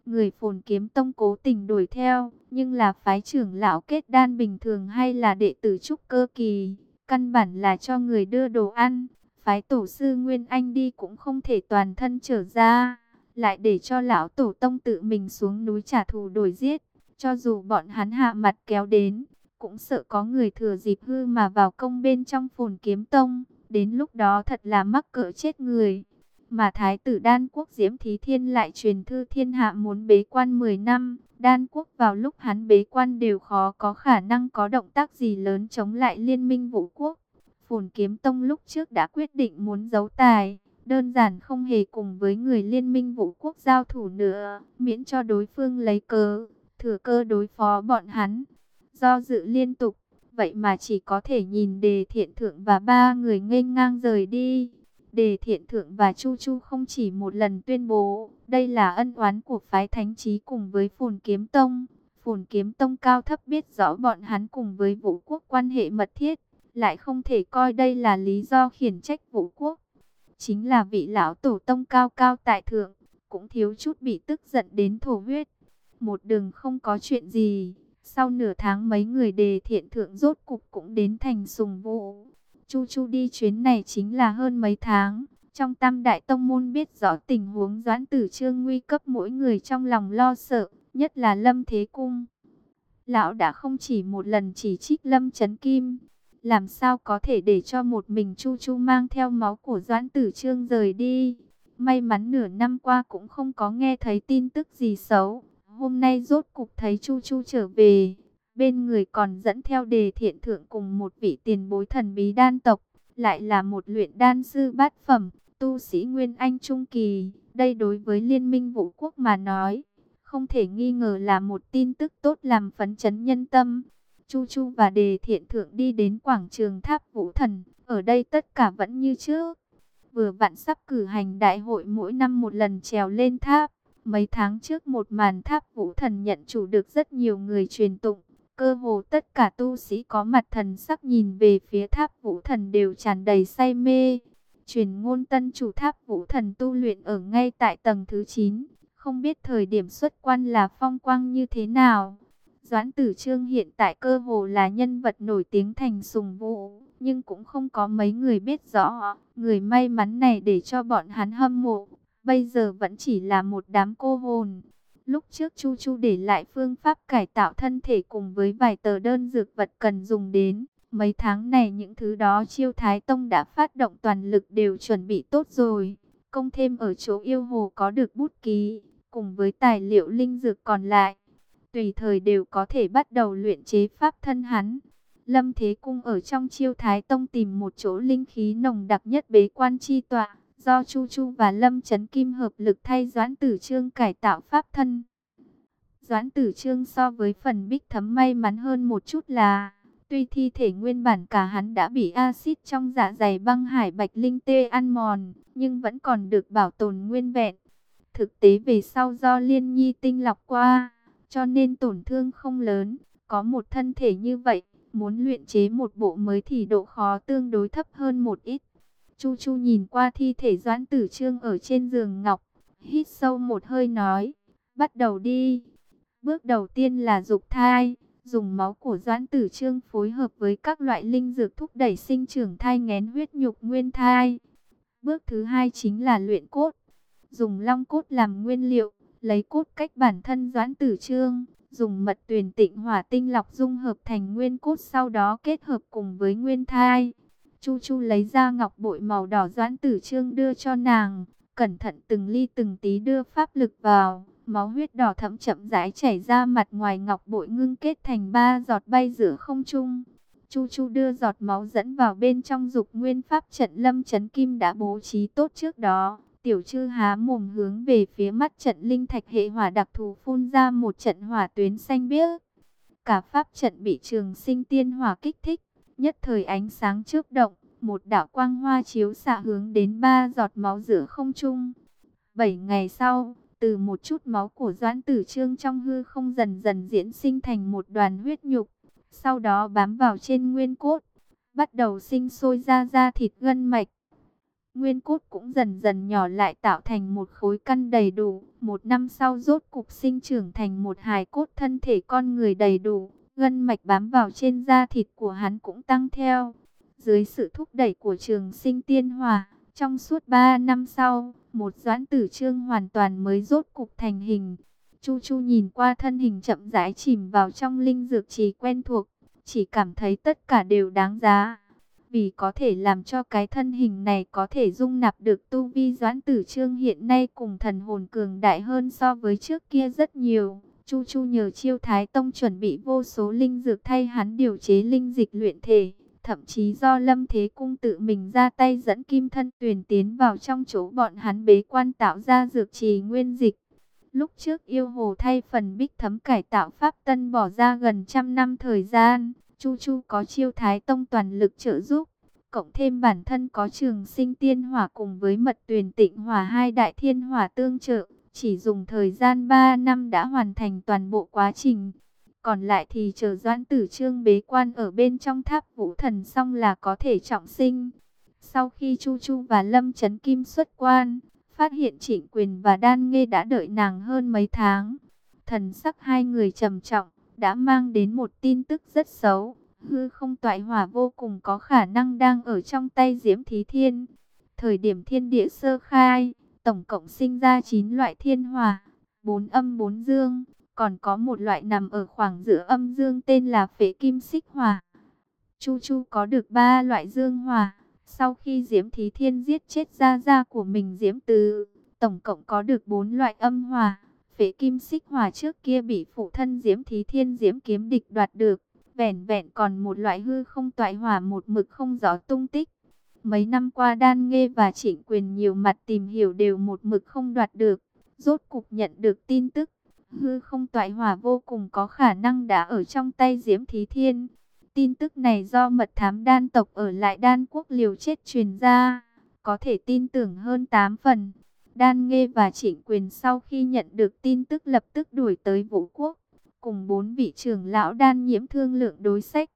Người phồn kiếm tông cố tình đuổi theo, nhưng là phái trưởng lão kết đan bình thường hay là đệ tử trúc cơ kỳ, căn bản là cho người đưa đồ ăn, phái tổ sư Nguyên Anh đi cũng không thể toàn thân trở ra lại để cho lão tổ tông tự mình xuống núi trả thù đổi giết. Cho dù bọn hắn hạ mặt kéo đến, cũng sợ có người thừa dịp hư mà vào công bên trong phồn kiếm tông. Đến lúc đó thật là mắc cỡ chết người. Mà thái tử đan quốc diễm thí thiên lại truyền thư thiên hạ muốn bế quan 10 năm. Đan quốc vào lúc hắn bế quan đều khó có khả năng có động tác gì lớn chống lại liên minh vũ quốc. Phồn kiếm tông lúc trước đã quyết định muốn giấu tài đơn giản không hề cùng với người liên minh vũ quốc giao thủ nữa, miễn cho đối phương lấy cớ, thừa cơ đối phó bọn hắn. Do dự liên tục, vậy mà chỉ có thể nhìn đề thiện thượng và ba người nghênh ngang rời đi. Đề thiện thượng và Chu Chu không chỉ một lần tuyên bố, đây là ân oán của phái thánh trí cùng với phồn kiếm tông. Phồn kiếm tông cao thấp biết rõ bọn hắn cùng với vũ quốc quan hệ mật thiết, lại không thể coi đây là lý do khiển trách vũ quốc chính là vị lão tổ tông cao cao tại thượng, cũng thiếu chút bị tức giận đến thổ huyết. Một đường không có chuyện gì, sau nửa tháng mấy người đề thiện thượng rốt cục cũng đến thành sùng vụ. Chu Chu đi chuyến này chính là hơn mấy tháng. Trong tam đại tông môn biết rõ tình huống doãn tử trương nguy cấp mỗi người trong lòng lo sợ, nhất là lâm thế cung. Lão đã không chỉ một lần chỉ trích lâm chấn kim. Làm sao có thể để cho một mình Chu Chu mang theo máu của doãn tử trương rời đi. May mắn nửa năm qua cũng không có nghe thấy tin tức gì xấu. Hôm nay rốt cục thấy Chu Chu trở về. Bên người còn dẫn theo đề thiện thượng cùng một vị tiền bối thần bí đan tộc. Lại là một luyện đan sư bát phẩm, tu sĩ Nguyên Anh Trung Kỳ. Đây đối với liên minh vũ quốc mà nói. Không thể nghi ngờ là một tin tức tốt làm phấn chấn nhân tâm. Chu Chu và Đề Thiện Thượng đi đến quảng trường Tháp Vũ Thần. Ở đây tất cả vẫn như trước. Vừa vặn sắp cử hành đại hội mỗi năm một lần trèo lên tháp. Mấy tháng trước một màn tháp Vũ Thần nhận chủ được rất nhiều người truyền tụng. Cơ hồ tất cả tu sĩ có mặt thần sắc nhìn về phía tháp Vũ Thần đều tràn đầy say mê. Truyền ngôn tân chủ tháp Vũ Thần tu luyện ở ngay tại tầng thứ 9. Không biết thời điểm xuất quan là phong quang như thế nào. Doãn tử trương hiện tại cơ hồ là nhân vật nổi tiếng thành sùng vũ. Nhưng cũng không có mấy người biết rõ. Người may mắn này để cho bọn hắn hâm mộ. Bây giờ vẫn chỉ là một đám cô hồn. Lúc trước Chu Chu để lại phương pháp cải tạo thân thể cùng với vài tờ đơn dược vật cần dùng đến. Mấy tháng này những thứ đó chiêu Thái Tông đã phát động toàn lực đều chuẩn bị tốt rồi. Công thêm ở chỗ yêu hồ có được bút ký, cùng với tài liệu linh dược còn lại. Tùy thời đều có thể bắt đầu luyện chế pháp thân hắn. Lâm Thế Cung ở trong chiêu Thái Tông tìm một chỗ linh khí nồng đặc nhất bế quan chi tọa. Do Chu Chu và Lâm Trấn Kim hợp lực thay Doãn Tử Trương cải tạo pháp thân. Doãn Tử Trương so với phần bích thấm may mắn hơn một chút là Tuy thi thể nguyên bản cả hắn đã bị axit trong dạ dày băng hải bạch linh tê ăn mòn, nhưng vẫn còn được bảo tồn nguyên vẹn. Thực tế về sau do liên nhi tinh lọc qua, cho nên tổn thương không lớn. Có một thân thể như vậy, muốn luyện chế một bộ mới thì độ khó tương đối thấp hơn một ít. Chu Chu nhìn qua thi thể Doãn Tử Trương ở trên giường ngọc, hít sâu một hơi nói, bắt đầu đi. Bước đầu tiên là dục thai dùng máu của Doãn Tử Trương phối hợp với các loại linh dược thúc đẩy sinh trưởng thai ngén huyết nhục nguyên thai. Bước thứ hai chính là luyện cốt, dùng long cốt làm nguyên liệu, lấy cốt cách bản thân Doãn Tử Trương, dùng mật tuyển tịnh hỏa tinh lọc dung hợp thành nguyên cốt sau đó kết hợp cùng với nguyên thai. Chu Chu lấy ra ngọc bội màu đỏ Doãn Tử Trương đưa cho nàng, cẩn thận từng ly từng tí đưa pháp lực vào Máu huyết đỏ thẫm chậm rãi chảy ra mặt ngoài ngọc bội ngưng kết thành ba giọt bay giữa không trung. Chu Chu đưa giọt máu dẫn vào bên trong dục nguyên pháp trận lâm chấn kim đã bố trí tốt trước đó. Tiểu chư há mồm hướng về phía mắt trận linh thạch hệ hỏa đặc thù phun ra một trận hỏa tuyến xanh biếc. Cả pháp trận bị trường sinh tiên hỏa kích thích, nhất thời ánh sáng trước động, một đạo quang hoa chiếu xạ hướng đến ba giọt máu giữa không trung. Bảy ngày sau, từ một chút máu của Doãn Tử Trương trong hư không dần dần diễn sinh thành một đoàn huyết nhục, sau đó bám vào trên nguyên cốt, bắt đầu sinh sôi ra da thịt gân mạch. Nguyên cốt cũng dần dần nhỏ lại tạo thành một khối căn đầy đủ, một năm sau rốt cục sinh trưởng thành một hài cốt thân thể con người đầy đủ, gân mạch bám vào trên da thịt của hắn cũng tăng theo. Dưới sự thúc đẩy của trường sinh tiên hòa, trong suốt 3 năm sau, một doãn tử trương hoàn toàn mới rốt cục thành hình. Chu Chu nhìn qua thân hình chậm rãi chìm vào trong linh dược trì quen thuộc, chỉ cảm thấy tất cả đều đáng giá. Vì có thể làm cho cái thân hình này có thể dung nạp được tu vi doãn tử trương hiện nay cùng thần hồn cường đại hơn so với trước kia rất nhiều. Chu Chu nhờ chiêu thái tông chuẩn bị vô số linh dược thay hắn điều chế linh dịch luyện thể. Thậm chí do Lâm Thế Cung tự mình ra tay dẫn kim thân tuyển tiến vào trong chỗ bọn hắn bế quan tạo ra dược trì nguyên dịch. Lúc trước yêu hồ thay phần bích thấm cải tạo Pháp Tân bỏ ra gần trăm năm thời gian, Chu Chu có chiêu thái tông toàn lực trợ giúp. Cộng thêm bản thân có trường sinh tiên hỏa cùng với mật tuyển tịnh hỏa hai đại thiên hỏa tương trợ, chỉ dùng thời gian 3 năm đã hoàn thành toàn bộ quá trình. Còn lại thì chờ Doãn Tử Trương bế quan ở bên trong tháp vũ thần xong là có thể trọng sinh. Sau khi Chu Chu và Lâm Trấn Kim xuất quan, phát hiện trịnh quyền và đan nghê đã đợi nàng hơn mấy tháng. Thần sắc hai người trầm trọng, đã mang đến một tin tức rất xấu. Hư không toại hỏa vô cùng có khả năng đang ở trong tay Diễm Thí Thiên. Thời điểm thiên địa sơ khai, tổng cộng sinh ra 9 loại thiên hỏa, 4 âm 4 dương, còn có một loại nằm ở khoảng giữa âm dương tên là phế kim xích hỏa. Chu Chu có được 3 loại dương hỏa, sau khi Diễm Thí Thiên giết chết gia gia của mình Diễm Tứ, tổng cộng có được 4 loại âm hỏa. Phế kim xích hỏa trước kia bị phụ thân Diễm Thí Thiên Diễm kiếm địch đoạt được, vẻn vẹn còn một loại hư không toại hỏa một mực không rõ tung tích. Mấy năm qua Đan Nghê và Trịnh Quyền nhiều mặt tìm hiểu đều một mực không đoạt được, rốt cục nhận được tin tức. Hư không toại hỏa vô cùng có khả năng đã ở trong tay Diễm Thí Thiên. Tin tức này do mật thám đan tộc ở lại đan quốc liều chết truyền ra, có thể tin tưởng hơn 8 phần. Đan Nghê và Trịnh Quyền sau khi nhận được tin tức lập tức đuổi tới Vũ Quốc, cùng bốn vị trưởng lão đan nhiễm thương lượng đối sách.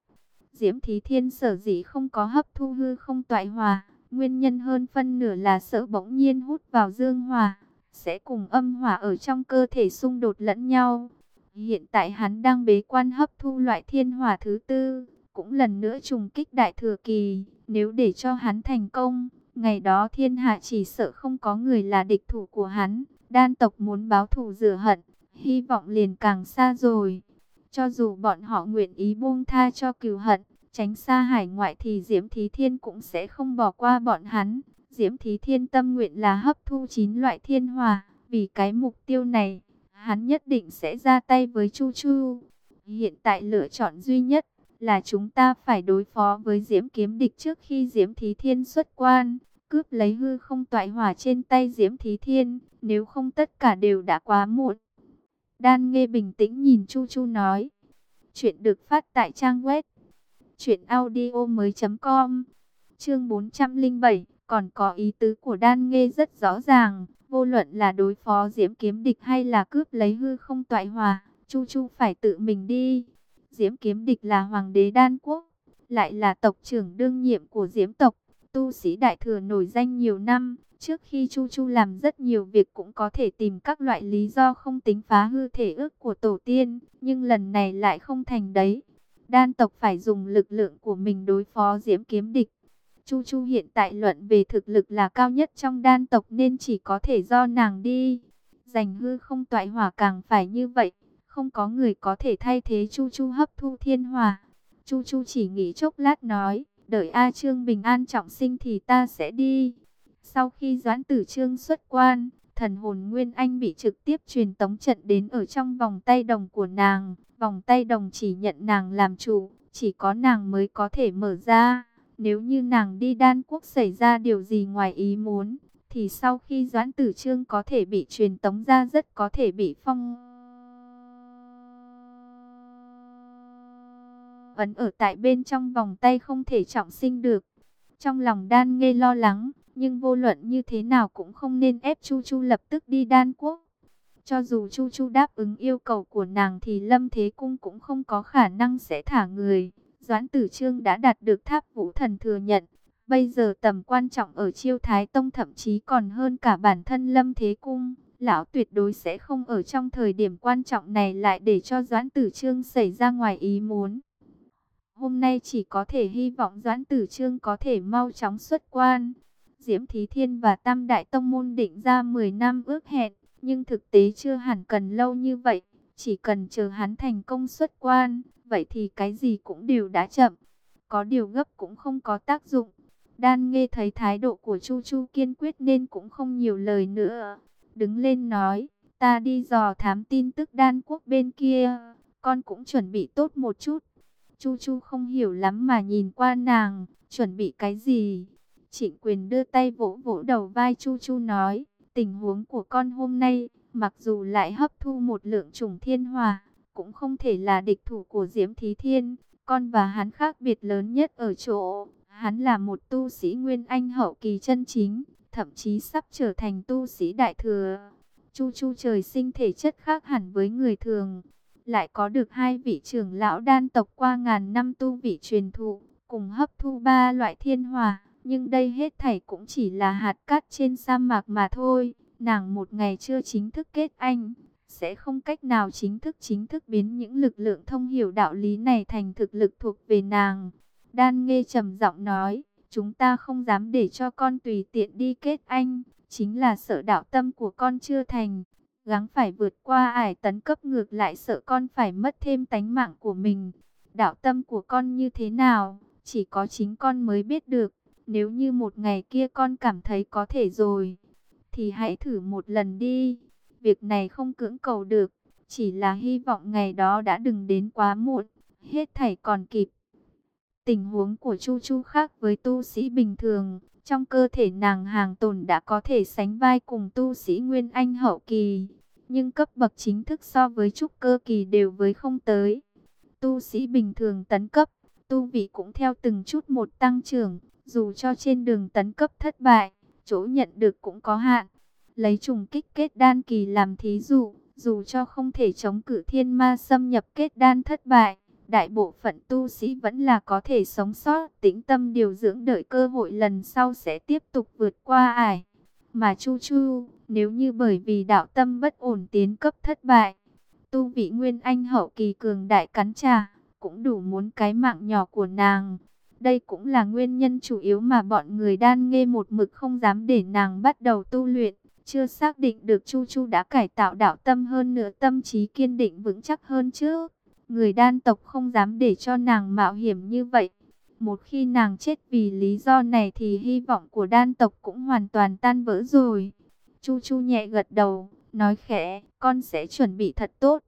Diễm Thí Thiên sở dĩ không có hấp thu hư không toại hòa, nguyên nhân hơn phân nửa là sợ bỗng nhiên hút vào dương hòa, sẽ cùng âm hỏa ở trong cơ thể xung đột lẫn nhau. Hiện tại hắn đang bế quan hấp thu loại thiên hỏa thứ tư, cũng lần nữa trùng kích đại thừa kỳ, nếu để cho hắn thành công, ngày đó thiên hạ chỉ sợ không có người là địch thủ của hắn, đan tộc muốn báo thù rửa hận, hy vọng liền càng xa rồi. Cho dù bọn họ nguyện ý buông tha cho cừu hận, tránh xa hải ngoại thì Diễm Thí Thiên cũng sẽ không bỏ qua bọn hắn. Diễm Thí Thiên tâm nguyện là hấp thu 9 loại thiên hòa, vì cái mục tiêu này, hắn nhất định sẽ ra tay với Chu Chu. Hiện tại lựa chọn duy nhất là chúng ta phải đối phó với Diễm Kiếm Địch trước khi Diễm Thí Thiên xuất quan, cướp lấy hư không toại hỏa trên tay Diễm Thí Thiên, nếu không tất cả đều đã quá muộn. Đan nghe bình tĩnh nhìn Chu Chu nói. Chuyện được phát tại trang web truyệnaudiomoi.com. Chương 407, còn có ý tứ của Đan nghe rất rõ ràng, vô luận là đối phó Diễm Kiếm Địch hay là cướp lấy hư không toại hòa, Chu Chu phải tự mình đi. Diễm Kiếm Địch là hoàng đế Đan quốc, lại là tộc trưởng đương nhiệm của Diễm tộc, tu sĩ đại thừa nổi danh nhiều năm, Trước khi Chu Chu làm rất nhiều việc cũng có thể tìm các loại lý do không tính phá hư thể ước của tổ tiên, nhưng lần này lại không thành đấy. Đan tộc phải dùng lực lượng của mình đối phó diễm kiếm địch. Chu Chu hiện tại luận về thực lực là cao nhất trong đan tộc nên chỉ có thể do nàng đi. Giành hư không toại hỏa càng phải như vậy, không có người có thể thay thế Chu Chu hấp thu thiên hỏa. Chu Chu chỉ nghĩ chốc lát nói, đợi A Trương bình an trọng sinh thì ta sẽ đi. Sau khi Doãn Tử Trương xuất quan, thần hồn Nguyên Anh bị trực tiếp truyền tống trận đến ở trong vòng tay đồng của nàng. Vòng tay đồng chỉ nhận nàng làm chủ, chỉ có nàng mới có thể mở ra. Nếu như nàng đi đan quốc xảy ra điều gì ngoài ý muốn, thì sau khi Doãn Tử Trương có thể bị truyền tống ra rất có thể bị phong... Ấn ở tại bên trong vòng tay không thể trọng sinh được. Trong lòng đan nghe lo lắng, nhưng vô luận như thế nào cũng không nên ép Chu Chu lập tức đi đan quốc. Cho dù Chu Chu đáp ứng yêu cầu của nàng thì Lâm Thế Cung cũng không có khả năng sẽ thả người. Doãn Tử Trương đã đạt được tháp vũ thần thừa nhận. Bây giờ tầm quan trọng ở chiêu Thái Tông thậm chí còn hơn cả bản thân Lâm Thế Cung. Lão tuyệt đối sẽ không ở trong thời điểm quan trọng này lại để cho Doãn Tử Trương xảy ra ngoài ý muốn. Hôm nay chỉ có thể hy vọng Doãn Tử Trương có thể mau chóng xuất quan. Diễm Thí Thiên và Tam Đại Tông Môn định ra 10 năm ước hẹn, nhưng thực tế chưa hẳn cần lâu như vậy. Chỉ cần chờ hắn thành công xuất quan, vậy thì cái gì cũng đều đã chậm. Có điều gấp cũng không có tác dụng. Đan nghe thấy thái độ của Chu Chu kiên quyết nên cũng không nhiều lời nữa. Đứng lên nói, ta đi dò thám tin tức đan quốc bên kia, con cũng chuẩn bị tốt một chút. Chu Chu không hiểu lắm mà nhìn qua nàng, chuẩn bị cái gì? Trịnh quyền đưa tay vỗ vỗ đầu vai Chu Chu nói, tình huống của con hôm nay, mặc dù lại hấp thu một lượng trùng thiên hòa, cũng không thể là địch thủ của Diễm Thí Thiên. Con và hắn khác biệt lớn nhất ở chỗ, hắn là một tu sĩ Nguyên Anh hậu kỳ chân chính, thậm chí sắp trở thành tu sĩ đại thừa. Chu Chu trời sinh thể chất khác hẳn với người thường, lại có được hai vị trưởng lão đan tộc qua ngàn năm tu vị truyền thụ, cùng hấp thu ba loại thiên hòa Nhưng đây hết thảy cũng chỉ là hạt cát trên sa mạc mà thôi. Nàng một ngày chưa chính thức kết anh, sẽ không cách nào chính thức chính thức biến những lực lượng thông hiểu đạo lý này thành thực lực thuộc về nàng. Đan nghe trầm giọng nói, chúng ta không dám để cho con tùy tiện đi kết anh, chính là sợ đạo tâm của con chưa thành. Gắng phải vượt qua ải tấn cấp ngược lại sợ con phải mất thêm tánh mạng của mình. Đạo tâm của con như thế nào, chỉ có chính con mới biết được. Nếu như một ngày kia con cảm thấy có thể rồi, thì hãy thử một lần đi. Việc này không cưỡng cầu được, chỉ là hy vọng ngày đó đã đừng đến quá muộn, hết thảy còn kịp. Tình huống của Chu Chu khác với tu sĩ bình thường, trong cơ thể nàng hàng tồn đã có thể sánh vai cùng tu sĩ Nguyên Anh hậu kỳ, nhưng cấp bậc chính thức so với trúc cơ kỳ đều với không tới. Tu sĩ bình thường tấn cấp, tu vị cũng theo từng chút một tăng trưởng, dù cho trên đường tấn cấp thất bại, chỗ nhận được cũng có hạn. Lấy trùng kích kết đan kỳ làm thí dụ, dù cho không thể chống cử thiên ma xâm nhập kết đan thất bại, đại bộ phận tu sĩ vẫn là có thể sống sót, tĩnh tâm điều dưỡng đợi cơ hội lần sau sẽ tiếp tục vượt qua ải. Mà Chu Chu, nếu như bởi vì đạo tâm bất ổn tiến cấp thất bại, tu vị nguyên anh hậu kỳ cường đại cắn trà, cũng đủ muốn cái mạng nhỏ của nàng. Đây cũng là nguyên nhân chủ yếu mà bọn người đan nghe một mực không dám để nàng bắt đầu tu luyện. Chưa xác định được Chu Chu đã cải tạo đạo tâm hơn nữa tâm trí kiên định vững chắc hơn trước. Người đan tộc không dám để cho nàng mạo hiểm như vậy. Một khi nàng chết vì lý do này thì hy vọng của đan tộc cũng hoàn toàn tan vỡ rồi. Chu Chu nhẹ gật đầu, nói khẽ, con sẽ chuẩn bị thật tốt.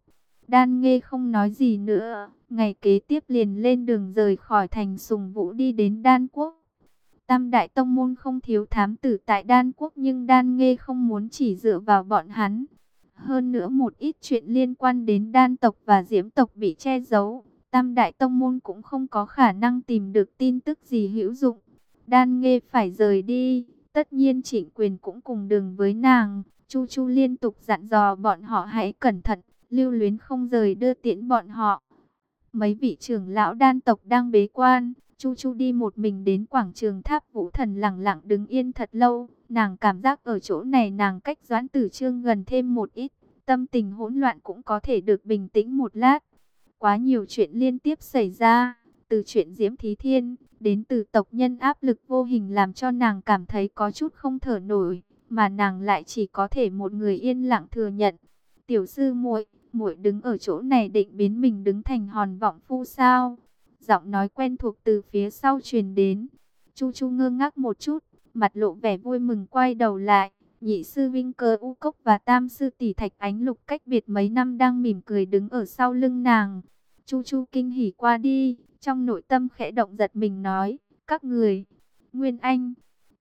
Đan nghe không nói gì nữa, ngày kế tiếp liền lên đường rời khỏi thành sùng vũ đi đến đan quốc. Tam đại tông môn không thiếu thám tử tại đan quốc nhưng đan nghe không muốn chỉ dựa vào bọn hắn. Hơn nữa một ít chuyện liên quan đến đan tộc và diễm tộc bị che giấu. Tam đại tông môn cũng không có khả năng tìm được tin tức gì hữu dụng. Đan nghe phải rời đi. Tất nhiên trịnh quyền cũng cùng đường với nàng. Chu Chu liên tục dặn dò bọn họ hãy cẩn thận. Lưu luyến không rời đưa tiễn bọn họ. Mấy vị trưởng lão đan tộc đang bế quan. Chu Chu đi một mình đến quảng trường tháp vũ thần lặng lặng đứng yên thật lâu. Nàng cảm giác ở chỗ này nàng cách doãn tử trương gần thêm một ít. Tâm tình hỗn loạn cũng có thể được bình tĩnh một lát. Quá nhiều chuyện liên tiếp xảy ra. Từ chuyện Diễm Thí Thiên, đến từ tộc nhân áp lực vô hình làm cho nàng cảm thấy có chút không thở nổi. Mà nàng lại chỉ có thể một người yên lặng thừa nhận. Tiểu sư muội muội đứng ở chỗ này định biến mình đứng thành hòn vọng phu sao? Giọng nói quen thuộc từ phía sau truyền đến. Chu Chu ngơ ngác một chút, mặt lộ vẻ vui mừng quay đầu lại. Nhị sư Vinh Cơ U Cốc và Tam sư tỷ Thạch Ánh Lục cách biệt mấy năm đang mỉm cười đứng ở sau lưng nàng. Chu Chu kinh hỉ qua đi, trong nội tâm khẽ động giật mình nói, các người, Nguyên Anh,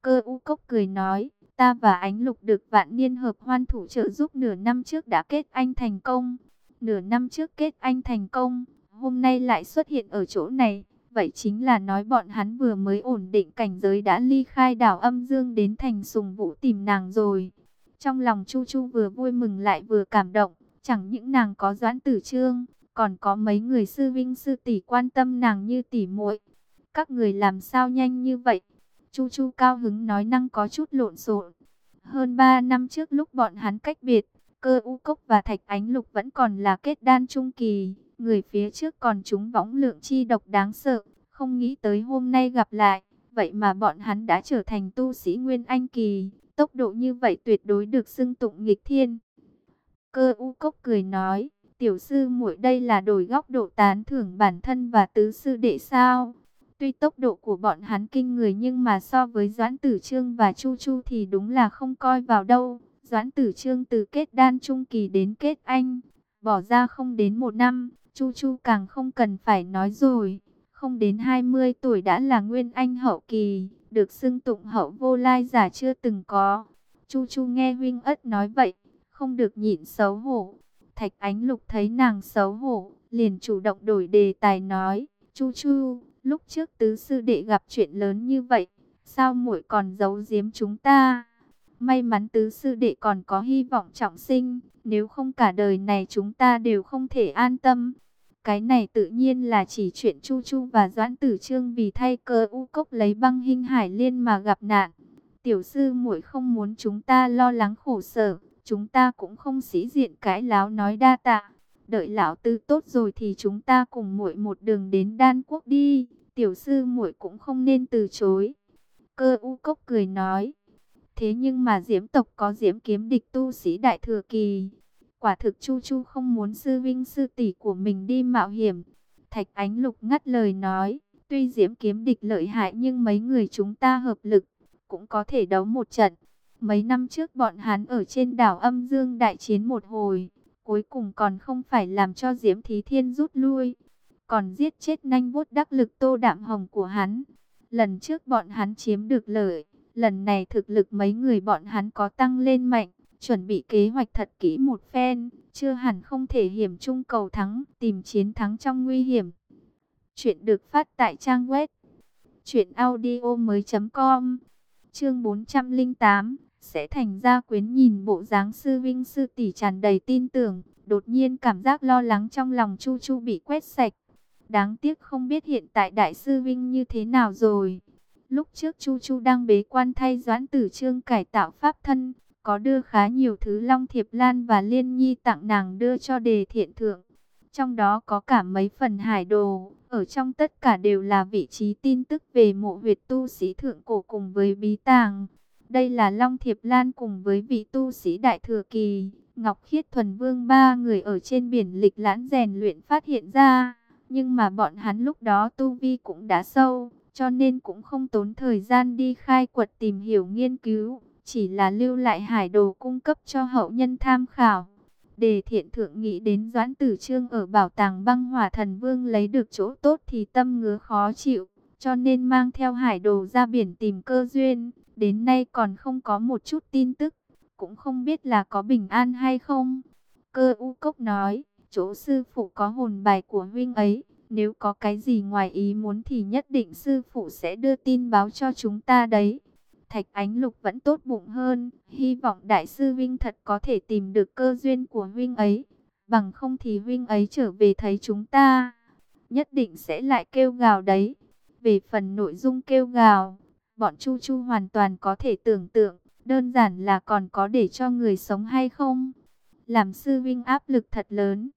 Cơ U Cốc cười nói, ta và Ánh Lục được vạn niên hợp hoan thủ trợ giúp nửa năm trước đã kết anh thành công. Nửa năm trước kết anh thành công, hôm nay lại xuất hiện ở chỗ này. Vậy chính là nói bọn hắn vừa mới ổn định cảnh giới đã ly khai đảo âm dương đến thành sùng vũ tìm nàng rồi. Trong lòng Chu Chu vừa vui mừng lại vừa cảm động, chẳng những nàng có doãn tử trương, còn có mấy người sư vinh sư tỷ quan tâm nàng như tỷ muội. Các người làm sao nhanh như vậy? Chu Chu cao hứng nói năng có chút lộn xộn. Hơn 3 năm trước lúc bọn hắn cách biệt, cơ u cốc và thạch ánh lục vẫn còn là kết đan trung kỳ. Người phía trước còn chúng võng lượng chi độc đáng sợ, không nghĩ tới hôm nay gặp lại, vậy mà bọn hắn đã trở thành tu sĩ Nguyên Anh Kỳ, tốc độ như vậy tuyệt đối được xưng tụng nghịch thiên. Cơ u cốc cười nói, tiểu sư muội đây là đổi góc độ tán thưởng bản thân và tứ sư đệ sao. Tuy tốc độ của bọn hắn kinh người nhưng mà so với Doãn Tử Trương và Chu Chu thì đúng là không coi vào đâu. Doãn Tử Trương từ kết đan trung kỳ đến kết anh, bỏ ra không đến một năm, Chu Chu càng không cần phải nói rồi, không đến 20 tuổi đã là nguyên anh hậu kỳ, được xưng tụng hậu vô lai giả chưa từng có. Chu Chu nghe huynh ất nói vậy, không được nhịn xấu hổ. Thạch Ánh Lục thấy nàng xấu hổ, liền chủ động đổi đề tài nói, Chu Chu, lúc trước tứ sư đệ gặp chuyện lớn như vậy, sao muội còn giấu giếm chúng ta? May mắn tứ sư đệ còn có hy vọng trọng sinh, nếu không cả đời này chúng ta đều không thể an tâm. Cái này tự nhiên là chỉ chuyện Chu Chu và Doãn Tử Trương vì thay cơ u cốc lấy băng hình hải liên mà gặp nạn. Tiểu sư muội không muốn chúng ta lo lắng khổ sở, chúng ta cũng không sĩ diện cãi láo nói đa tạ. Đợi lão tư tốt rồi thì chúng ta cùng muội một đường đến đan quốc đi, tiểu sư muội cũng không nên từ chối. Cơ u cốc cười nói, thế nhưng mà diễm tộc có diễm kiếm địch tu sĩ đại thừa kỳ. Quả thực Chu Chu không muốn sư vinh sư tỷ của mình đi mạo hiểm. Thạch Ánh Lục ngắt lời nói, tuy diễm kiếm địch lợi hại nhưng mấy người chúng ta hợp lực, cũng có thể đấu một trận. Mấy năm trước bọn hắn ở trên đảo âm dương đại chiến một hồi, cuối cùng còn không phải làm cho Diễm Thí Thiên rút lui, còn giết chết nhanh vuốt đắc lực tô đạm hồng của hắn. Lần trước bọn hắn chiếm được lợi, lần này thực lực mấy người bọn hắn có tăng lên mạnh, chuẩn bị kế hoạch thật kỹ một phen, chưa hẳn không thể hiểm trung cầu thắng, tìm chiến thắng trong nguy hiểm. Chuyện được phát tại trang web truyệnaudio mới .com Chương 408 sẽ thành ra quyến nhìn bộ dáng sư vinh sư tỷ tràn đầy tin tưởng, đột nhiên cảm giác lo lắng trong lòng Chu Chu bị quét sạch. Đáng tiếc không biết hiện tại đại sư vinh như thế nào rồi. Lúc trước Chu Chu đang bế quan thay Doãn Tử Trương cải tạo pháp thân, có đưa khá nhiều thứ Long Thiệp Lan và Liên Nhi tặng nàng đưa cho đề thiện thượng. Trong đó có cả mấy phần hải đồ, ở trong tất cả đều là vị trí tin tức về mộ huyệt tu sĩ thượng cổ cùng với bí tàng. Đây là Long Thiệp Lan cùng với vị tu sĩ Đại Thừa Kỳ, Ngọc Khiết Thuần Vương ba người ở trên biển lịch lãn rèn luyện phát hiện ra. Nhưng mà bọn hắn lúc đó tu vi cũng đã sâu, cho nên cũng không tốn thời gian đi khai quật tìm hiểu nghiên cứu, chỉ là lưu lại hải đồ cung cấp cho hậu nhân tham khảo. Đề thiện thượng nghĩ đến Doãn Tử Trương ở bảo tàng băng hỏa thần vương lấy được chỗ tốt thì tâm ngứa khó chịu, cho nên mang theo hải đồ ra biển tìm cơ duyên. Đến nay còn không có một chút tin tức, cũng không biết là có bình an hay không. Cơ u cốc nói, chỗ sư phụ có hồn bài của huynh ấy, nếu có cái gì ngoài ý muốn thì nhất định sư phụ sẽ đưa tin báo cho chúng ta đấy. Thạch Ánh Lục vẫn tốt bụng hơn, hy vọng đại sư Vinh thật có thể tìm được cơ duyên của Vinh ấy, bằng không thì Vinh ấy trở về thấy chúng ta, nhất định sẽ lại kêu gào đấy. Về phần nội dung kêu gào, bọn Chu Chu hoàn toàn có thể tưởng tượng, đơn giản là còn có để cho người sống hay không. Làm sư Vinh áp lực thật lớn.